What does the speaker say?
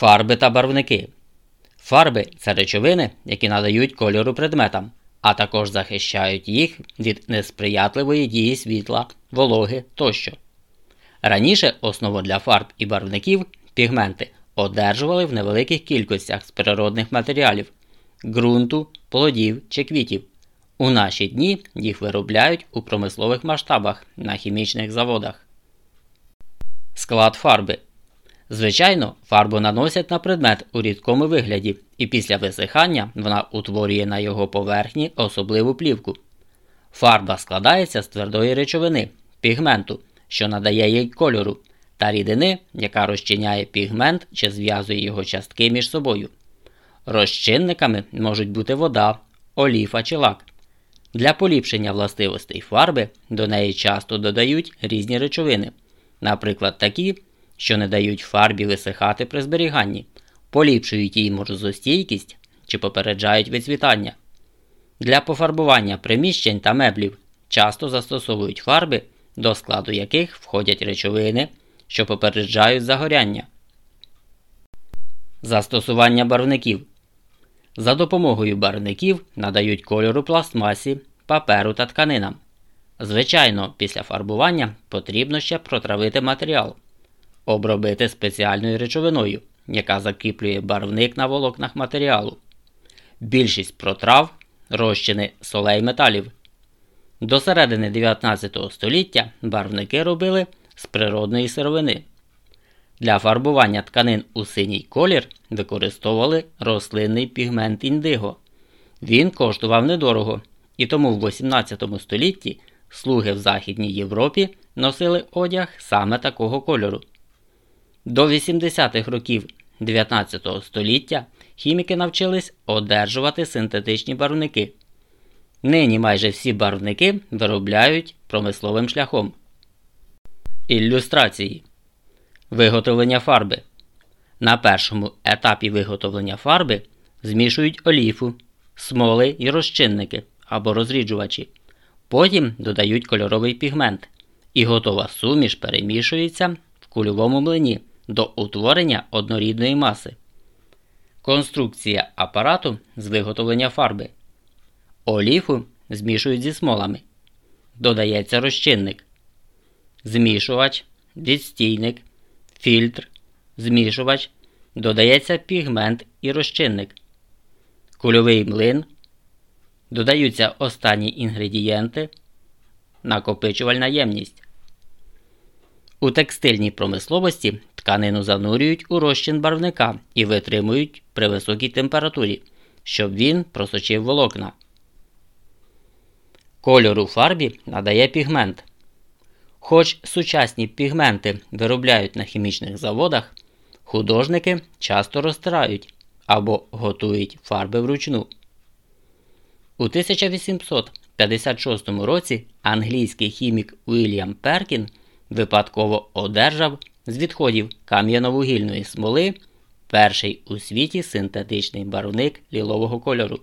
Фарби та барвники. Фарби це речовини, які надають кольору предметам, а також захищають їх від несприятливої дії світла, вологи тощо. Раніше основу для фарб і барвників пігменти одержували в невеликих кількостях з природних матеріалів ґрунту, плодів чи квітів. У наші дні їх виробляють у промислових масштабах на хімічних заводах. Склад фарби. Звичайно, фарбу наносять на предмет у рідкому вигляді, і після висихання вона утворює на його поверхні особливу плівку. Фарба складається з твердої речовини, пігменту, що надає їй кольору, та рідини, яка розчиняє пігмент чи зв'язує його частки між собою. Розчинниками можуть бути вода, оліфа чи лак. Для поліпшення властивостей фарби до неї часто додають різні речовини, наприклад, такі, що не дають фарбі висихати при зберіганні, поліпшують її морозостійкість чи попереджають відцвітання. Для пофарбування приміщень та меблів часто застосовують фарби, до складу яких входять речовини, що попереджають загоряння. Застосування барвників за допомогою барвників надають кольору пластмасі, паперу та тканинам. Звичайно, після фарбування потрібно ще протравити матеріал, обробити спеціальною речовиною, яка закріплює барвник на волокнах матеріалу. Більшість протрав розчини солей металів. До середини 19 століття барвники робили з природної сировини. Для фарбування тканин у синій колір використовували рослинний пігмент індиго. Він коштував недорого, і тому в 18 столітті слуги в Західній Європі носили одяг саме такого кольору. До 80-х років 19 століття хіміки навчились одержувати синтетичні барвники. Нині майже всі барвники виробляють промисловим шляхом. Ілюстрації Виготовлення фарби. На першому етапі виготовлення фарби змішують оліфу, смоли і розчинники або розріджувачі. Потім додають кольоровий пігмент, і готова суміш перемішується в кульовому млині до утворення однорідної маси. Конструкція апарату з виготовлення фарби. Оліфу змішують зі смолами. Додається розчинник, змішувач, відстійник фільтр, змішувач, додається пігмент і розчинник, кульовий млин, додаються останні інгредієнти, накопичувальна ємність. У текстильній промисловості тканину занурюють у розчин барвника і витримують при високій температурі, щоб він просочив волокна. Кольору фарбі надає пігмент. Хоч сучасні пігменти виробляють на хімічних заводах, художники часто розтирають або готують фарби вручну. У 1856 році англійський хімік Уільям Перкін випадково одержав з відходів кам'яно-вугільної смоли перший у світі синтетичний барвник лілового кольору.